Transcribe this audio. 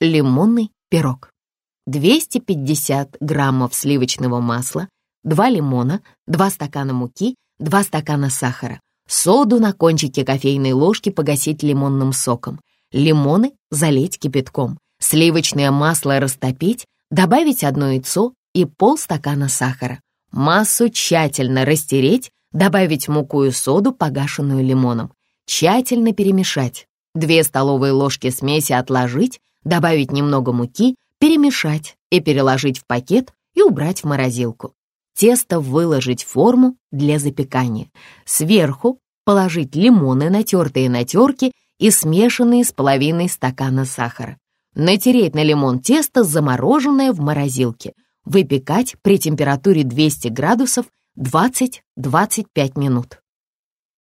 Лимонный пирог. 250 граммов сливочного масла, 2 лимона, 2 стакана муки, 2 стакана сахара, соду на кончике кофейной ложки погасить лимонным соком, лимоны залить кипятком, сливочное масло растопить, добавить одно яйцо и полстакана сахара. Массу тщательно растереть, добавить муку и соду, погашенную лимоном. Тщательно перемешать. Две столовые ложки смеси отложить, добавить немного муки, перемешать и переложить в пакет и убрать в морозилку. Тесто выложить в форму для запекания. Сверху положить лимоны, натертые на терке и смешанные с половиной стакана сахара. Натереть на лимон тесто, замороженное в морозилке. Выпекать при температуре 200 градусов 20-25 минут.